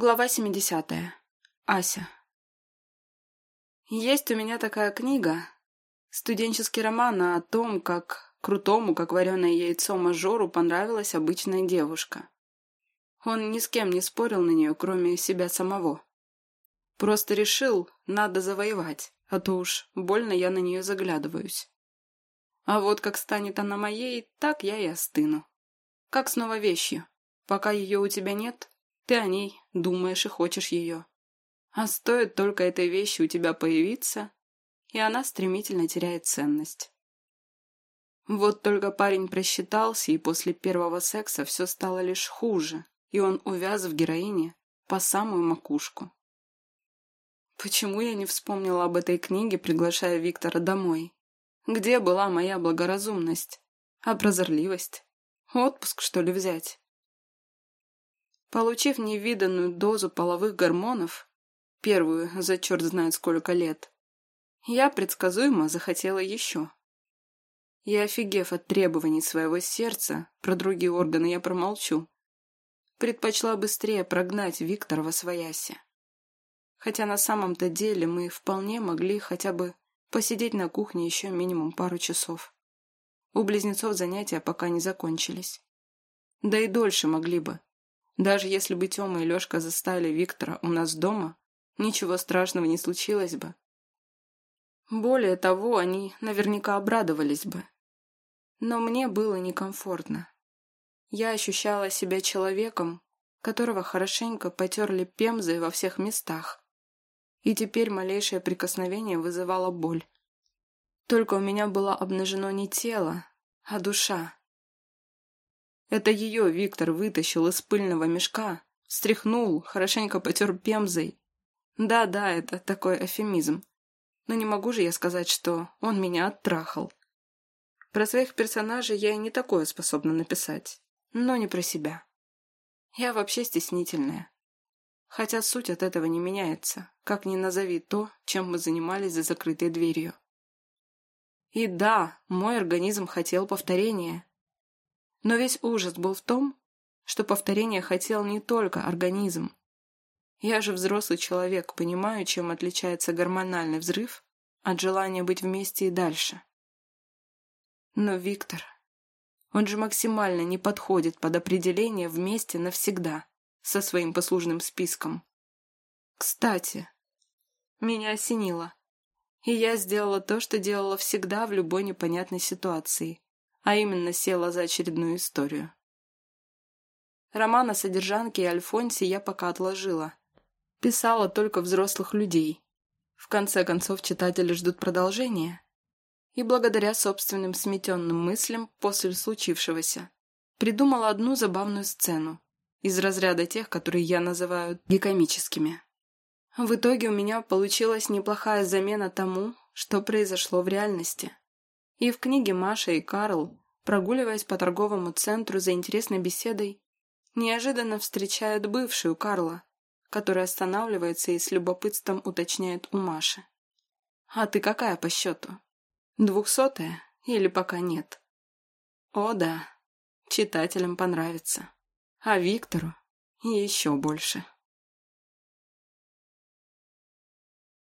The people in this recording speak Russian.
Глава 70. Ася. Есть у меня такая книга, студенческий роман о том, как крутому, как вареное яйцо мажору понравилась обычная девушка. Он ни с кем не спорил на нее, кроме себя самого. Просто решил, надо завоевать, а то уж больно я на нее заглядываюсь. А вот как станет она моей, так я и остыну. Как снова вещью. Пока ее у тебя нет, ты о ней думаешь и хочешь ее. А стоит только этой вещи у тебя появиться, и она стремительно теряет ценность. Вот только парень просчитался, и после первого секса все стало лишь хуже, и он увяз в героине по самую макушку. Почему я не вспомнила об этой книге, приглашая Виктора домой? Где была моя благоразумность? А прозорливость? Отпуск, что ли, взять? Получив невиданную дозу половых гормонов, первую за черт знает сколько лет, я предсказуемо захотела еще. И офигев от требований своего сердца, про другие органы я промолчу, предпочла быстрее прогнать Виктора во свояси. Хотя на самом-то деле мы вполне могли хотя бы посидеть на кухне еще минимум пару часов. У близнецов занятия пока не закончились. Да и дольше могли бы, даже если бы Тёма и Лёшка застали Виктора у нас дома, ничего страшного не случилось бы. Более того, они наверняка обрадовались бы. Но мне было некомфортно. Я ощущала себя человеком, которого хорошенько потерли пемзой во всех местах. И теперь малейшее прикосновение вызывало боль. Только у меня было обнажено не тело, а душа. Это ее Виктор вытащил из пыльного мешка, встряхнул, хорошенько потер пемзой. Да-да, это такой эфемизм. Но не могу же я сказать, что он меня оттрахал. Про своих персонажей я и не такое способна написать, но не про себя. Я вообще стеснительная. Хотя суть от этого не меняется, как ни назови то, чем мы занимались за закрытой дверью. И да, мой организм хотел повторения, но весь ужас был в том, что повторение хотел не только организм. Я же взрослый человек, понимаю, чем отличается гормональный взрыв от желания быть вместе и дальше. Но Виктор... Он же максимально не подходит под определение «вместе навсегда» со своим послужным списком. Кстати, меня осенило. И я сделала то, что делала всегда в любой непонятной ситуации а именно села за очередную историю. Роман о содержанке и Альфонсе я пока отложила. Писала только взрослых людей. В конце концов, читатели ждут продолжения. И благодаря собственным сметенным мыслям после случившегося придумала одну забавную сцену из разряда тех, которые я называю гикомическими. В итоге у меня получилась неплохая замена тому, что произошло в реальности. И в книге Маша и Карл, прогуливаясь по торговому центру за интересной беседой, неожиданно встречают бывшую Карла, которая останавливается и с любопытством уточняет у Маши. «А ты какая по счету? Двухсотая или пока нет?» «О да, читателям понравится, а Виктору еще больше».